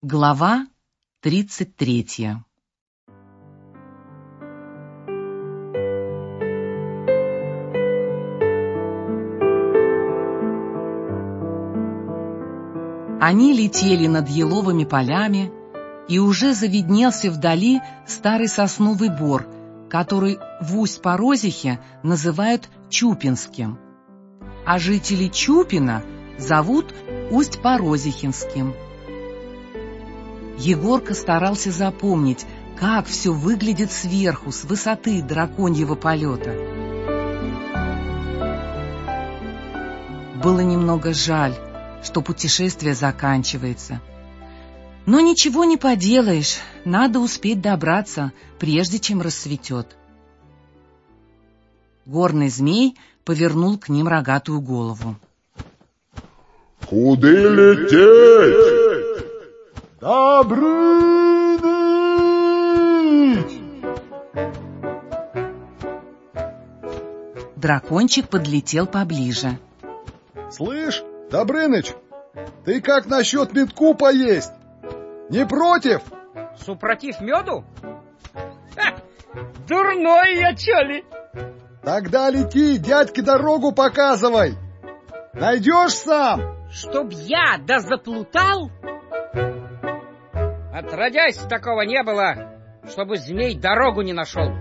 Глава тридцать третья Они летели над еловыми полями, и уже завиднелся вдали старый сосновый бор, который в Усть-Порозихе называют Чупинским. А жители Чупина зовут Усть-Порозихинским. Егорка старался запомнить, как все выглядит сверху, с высоты драконьего полета. Было немного жаль, что путешествие заканчивается. Но ничего не поделаешь, надо успеть добраться, прежде чем рассветет. Горный змей повернул к ним рогатую голову. «Куды лететь?» Добрыныч! Дракончик подлетел поближе. Слышь, Добрыныч, ты как насчет метку поесть? Не против? Супротив меду? Ха, дурной я, чё ли? Тогда лети, дядьке дорогу показывай. Найдешь сам? Чтоб я да заплутал? Отродясь, такого не было, чтобы змей дорогу не нашел.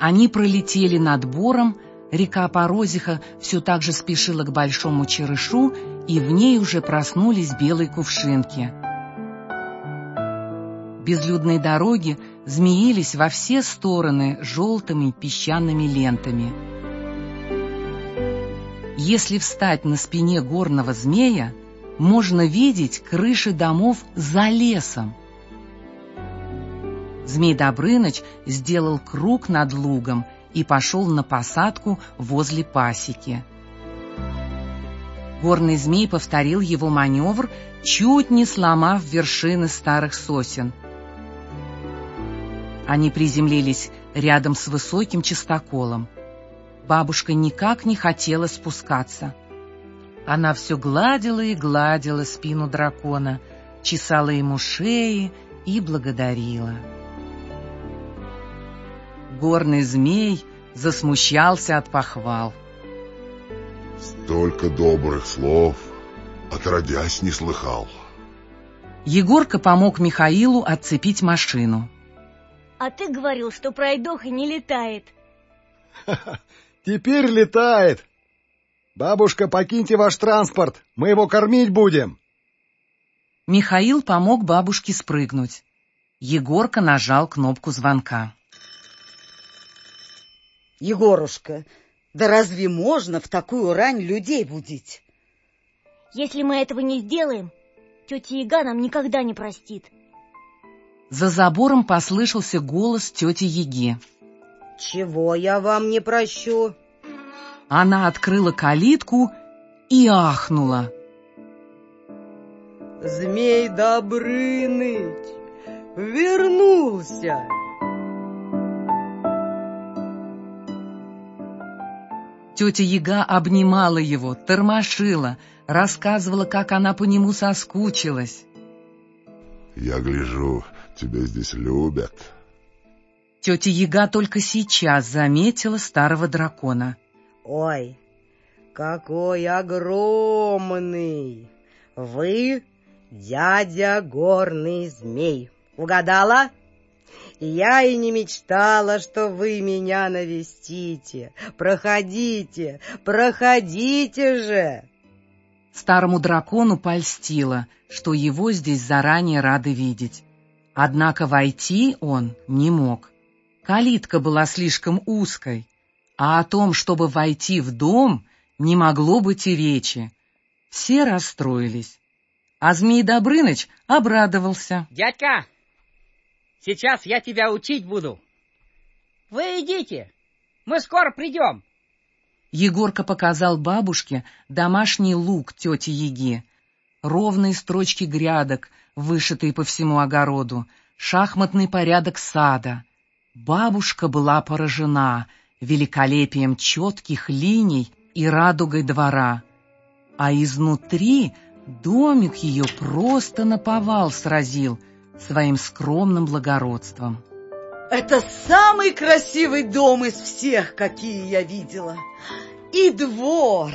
Они пролетели над бором, река Порозиха все так же спешила к большому черышу, и в ней уже проснулись белые кувшинки. Безлюдные дороги змеились во все стороны желтыми песчаными лентами. Если встать на спине горного змея, можно видеть крыши домов за лесом. Змей Добрыныч сделал круг над лугом и пошел на посадку возле пасеки. Горный змей повторил его маневр, чуть не сломав вершины старых сосен. Они приземлились рядом с высоким чистоколом. Бабушка никак не хотела спускаться. Она все гладила и гладила спину дракона, чесала ему шеи и благодарила. Горный змей засмущался от похвал. Столько добрых слов, отродясь, не слыхал. Егорка помог Михаилу отцепить машину. А ты говорил, что пройдоха не летает. Теперь летает. Бабушка, покиньте ваш транспорт, мы его кормить будем. Михаил помог бабушке спрыгнуть. Егорка нажал кнопку звонка. Егорушка, да разве можно в такую рань людей будить? Если мы этого не сделаем, тетя Яга нам никогда не простит. За забором послышался голос тети Яги. Чего я вам не прощу? Она открыла калитку и ахнула. Змей Добрыныч вернулся. Тетя Яга обнимала его, тормошила, рассказывала, как она по нему соскучилась. Я гляжу, тебя здесь любят. Тетя Яга только сейчас заметила старого дракона. Ой, какой огромный! Вы дядя горный змей. Угадала? Я и не мечтала, что вы меня навестите. Проходите, проходите же!» Старому дракону польстило, что его здесь заранее рады видеть. Однако войти он не мог. Калитка была слишком узкой, а о том, чтобы войти в дом, не могло быть и речи. Все расстроились. А Змей Добрыныч обрадовался. Дядька, Сейчас я тебя учить буду. Вы идите, мы скоро придем. Егорка показал бабушке домашний лук тети Еги. Ровные строчки грядок, вышитые по всему огороду, шахматный порядок сада. Бабушка была поражена великолепием четких линий и радугой двора. А изнутри домик ее просто наповал сразил своим скромным благородством. Это самый красивый дом из всех, какие я видела. И двор.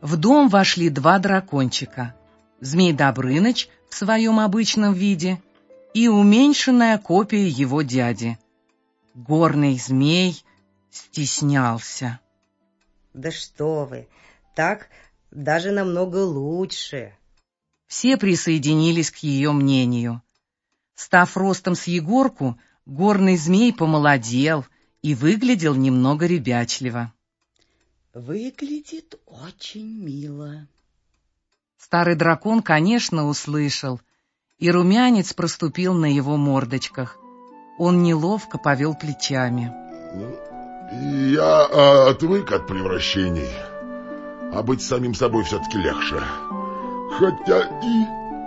В дом вошли два дракончика. Змей Добрыныч в своем обычном виде и уменьшенная копия его дяди. Горный змей стеснялся. Да что вы, так даже намного лучше. Все присоединились к ее мнению. Став ростом с Егорку, горный змей помолодел и выглядел немного ребячливо. Выглядит очень мило. Старый дракон, конечно, услышал, и румянец проступил на его мордочках. Он неловко повел плечами. Ну, я а, отвык от превращений, а быть самим собой все-таки легче хотя и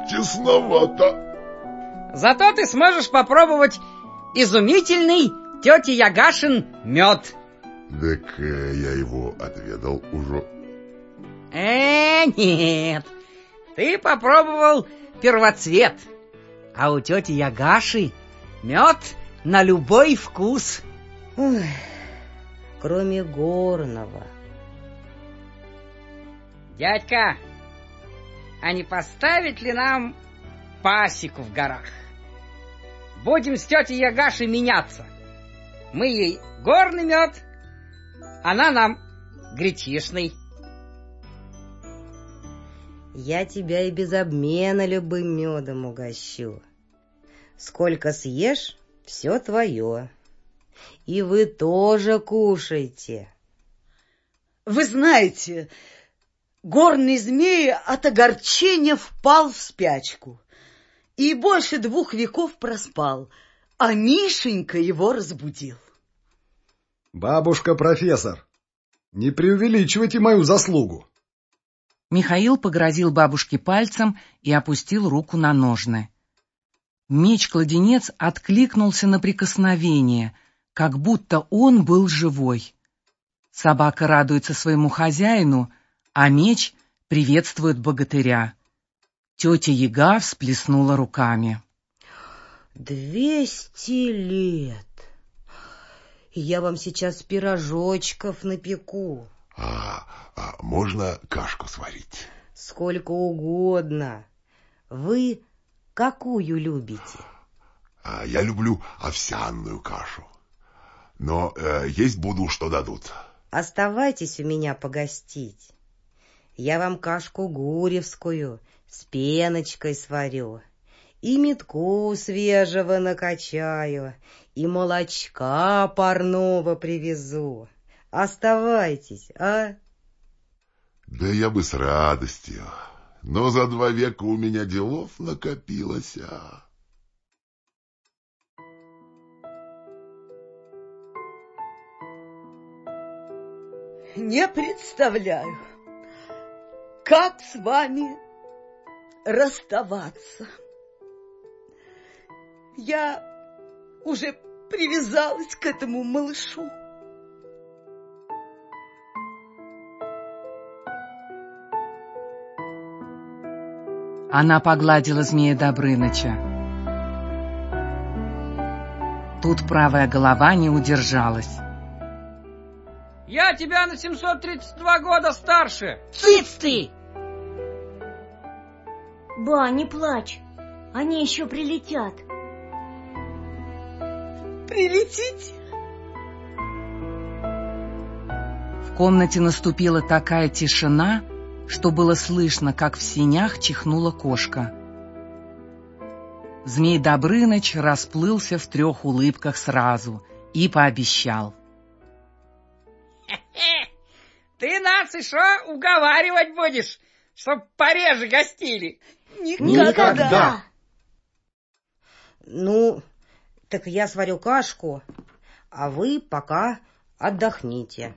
тесновато. Зато ты сможешь попробовать изумительный тети Ягашин мед. Так э, я его отведал уже. Э, нет. Ты попробовал первоцвет, а у тети Ягаши мед на любой вкус. Ой, кроме горного. Дядька, а не поставить ли нам пасеку в горах? Будем с тетей Ягашей меняться. Мы ей горный мед, она нам гречишный. Я тебя и без обмена любым медом угощу. Сколько съешь, все твое. И вы тоже кушайте. Вы знаете, Горный змей от огорчения впал в спячку и больше двух веков проспал, а Мишенька его разбудил. Бабушка-профессор, не преувеличивайте мою заслугу. Михаил погрозил бабушке пальцем и опустил руку на ножны. Меч-кладенец откликнулся на прикосновение, как будто он был живой. Собака радуется своему хозяину — а меч приветствует богатыря. Тетя Яга всплеснула руками. «Двести лет! Я вам сейчас пирожочков напеку». А, а можно кашку сварить? Сколько угодно. Вы какую любите? А я люблю овсяную кашу. Но э, есть буду, что дадут. Оставайтесь у меня погостить. Я вам кашку гуревскую с пеночкой сварю, и метку свежего накачаю, и молочка парного привезу. Оставайтесь, а? Да я бы с радостью, но за два века у меня делов накопилось, а... Не представляю, как с вами расставаться? Я уже привязалась к этому малышу. Она погладила змея Добрыныча. Тут правая голова не удержалась. Я тебя на 732 года старше. Цыц ты! Ба, не плачь. Они еще прилетят. Прилетите? В комнате наступила такая тишина, что было слышно, как в синях чихнула кошка. Змей Добрыныч расплылся в трех улыбках сразу и пообещал — Ты нас еще уговаривать будешь, чтоб пореже гостили. Никогда. Ну, Так я сварю кашку, а вы пока отдохните.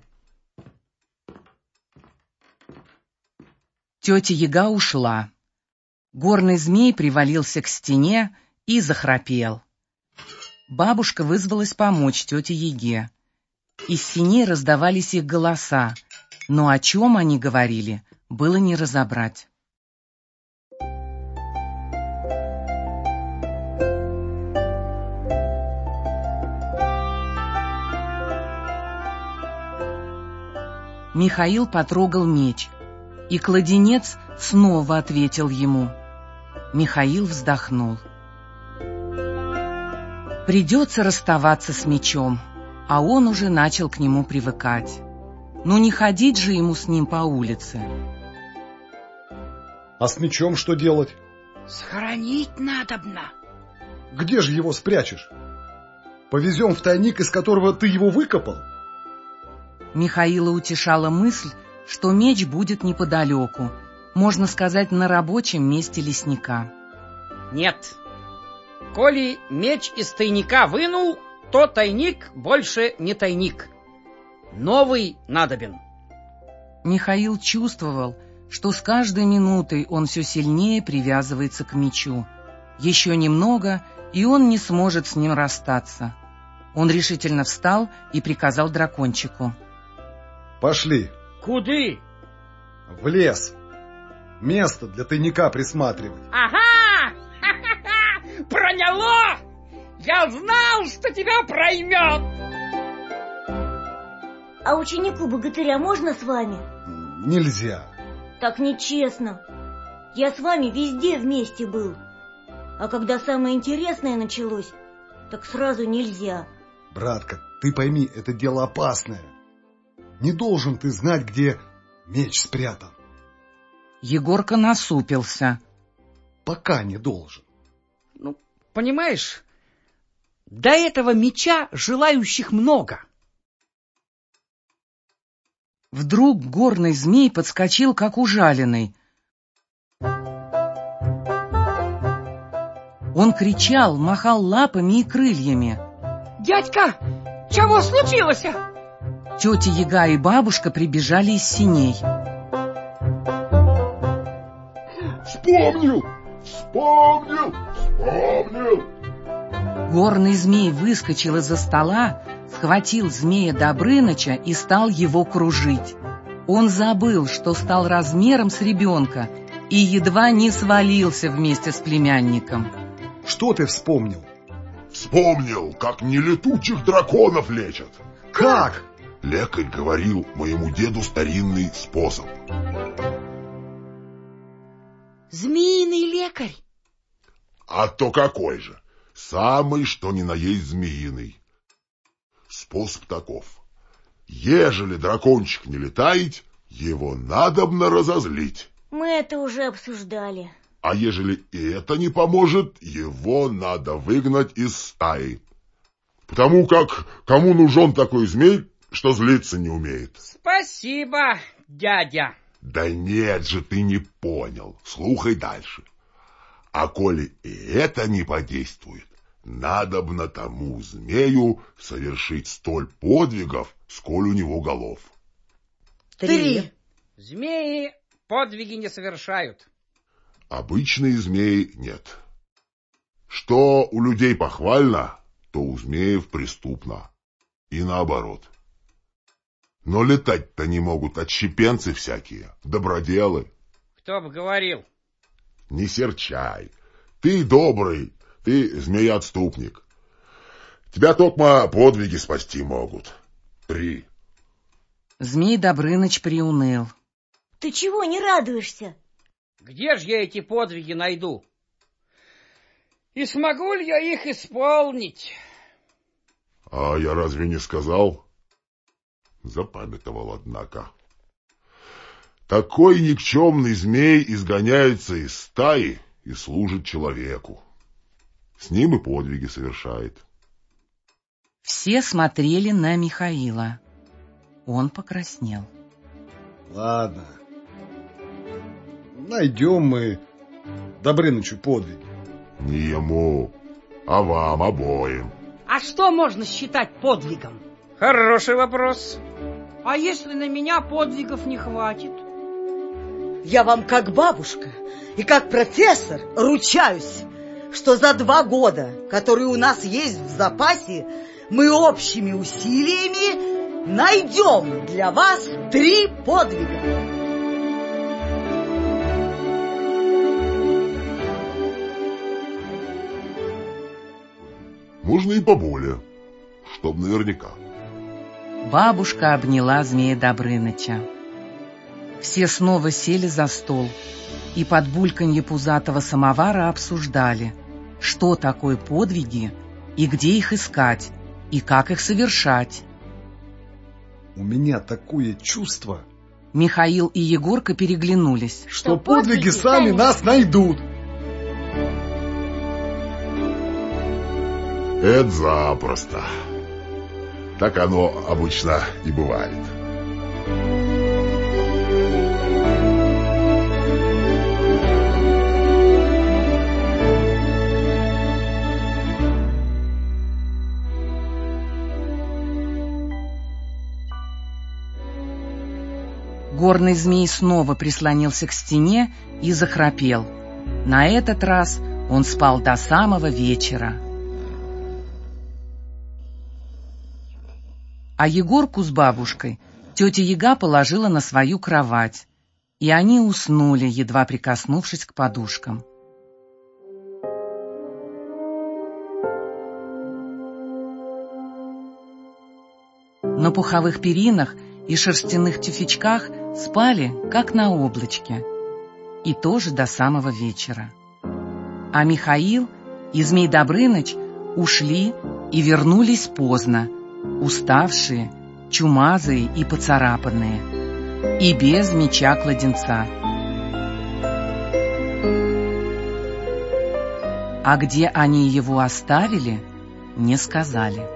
Тетя Яга ушла. Горный змей привалился к стене и захрапел. Бабушка вызвалась помочь тете Яге. Из синей раздавались их голоса, но о чем они говорили, было не разобрать. Михаил потрогал меч, и кладенец снова ответил ему. Михаил вздохнул. Придется расставаться с мечом, а он уже начал к нему привыкать. Ну не ходить же ему с ним по улице. А с мечом что делать? Схоронить надобно. Где же его спрячешь? Повезем в тайник, из которого ты его выкопал? Михаила утешала мысль, что меч будет неподалеку, можно сказать, на рабочем месте лесника. Нет. Коли меч из тайника вынул, то тайник больше не тайник. Новый надобен. Михаил чувствовал, что с каждой минутой он все сильнее привязывается к мечу. Еще немного, и он не сможет с ним расстаться. Он решительно встал и приказал дракончику. Пошли. Куды? В лес. Место для тайника присматривать. Ага! Проняло! Я знал, что тебя проймет! А ученику богатыря можно с вами? Нельзя. Так нечестно. Я с вами везде вместе был. А когда самое интересное началось, так сразу нельзя. Братка, ты пойми, это дело опасное. Не должен ты знать, где меч спрятан. Егорка насупился. Пока не должен. Ну, понимаешь, до этого меча желающих много. Вдруг горный змей подскочил, как ужаленный. Он кричал, махал лапами и крыльями. Дядька, чего случилось? Тетя Яга и бабушка прибежали из синей. Вспомнил! Вспомнил! Вспомнил! Горный змей выскочил из-за стола, схватил змея Добрыныча и стал его кружить. Он забыл, что стал размером с ребенка и едва не свалился вместе с племянником. Что ты вспомнил? Вспомнил, как нелетучих драконов лечат. Как? Лекарь говорил моему деду старинный способ. Змеиный лекарь. А то какой же? Самый, что ни на есть змеиный. Способ таков. Ежели дракончик не летает, его надобно разозлить. Мы это уже обсуждали. А ежели и это не поможет, его надо выгнать из стаи. Потому как кому нужен такой змей, что злиться не умеет. Спасибо, дядя. Да нет же, ты не понял. Слухай дальше. А коли и это не подействует, надобно тому змею совершить столь подвигов, сколь у него голов. Три. Змеи подвиги не совершают. Обычные змеи нет. Что у людей похвально, то у змеев преступно. И наоборот. Но летать-то не могут отщепенцы всякие, доброделы. Кто бы говорил. Не серчай. Ты добрый, ты змея-отступник. Тебя, Токма, подвиги спасти могут. Три. Змей Добрыныч приуныл. Ты чего не радуешься? Где же я эти подвиги найду? И смогу ли я их исполнить? А я разве не сказал? Запамятовал, однако. Такой никчемный змей изгоняется из стаи и служит человеку. С ним и подвиги совершает. Все смотрели на Михаила. Он покраснел. Ладно. Найдем мы Добрынычу подвиги. Не ему, а вам обоим. А что можно считать подвигом? Хороший вопрос. А если на меня подвигов не хватит? Я вам как бабушка и как профессор ручаюсь, что за два года, которые у нас есть в запасе, мы общими усилиями найдем для вас три подвига. Можно и поболее, чтоб наверняка. Бабушка обняла змея Добрыныча. Все снова сели за стол и под бульканье пузатого самовара обсуждали, что такое подвиги и где их искать, и как их совершать. У меня такое чувство, Михаил и Егорка переглянулись. что подвиги сами нас найдут. Это запросто. Так оно обычно и бывает. Горный змей снова прислонился к стене и захрапел. На этот раз он спал до самого вечера. А Егорку с бабушкой тетя Яга положила на свою кровать, и они уснули, едва прикоснувшись к подушкам. На пуховых перинах и шерстяных тюфячках спали, как на облачке, и тоже до самого вечера. А Михаил и Змей Добрыныч ушли и вернулись поздно, уставшие, чумазые и поцарапанные, и без меча-кладенца. А где они его оставили, не сказали.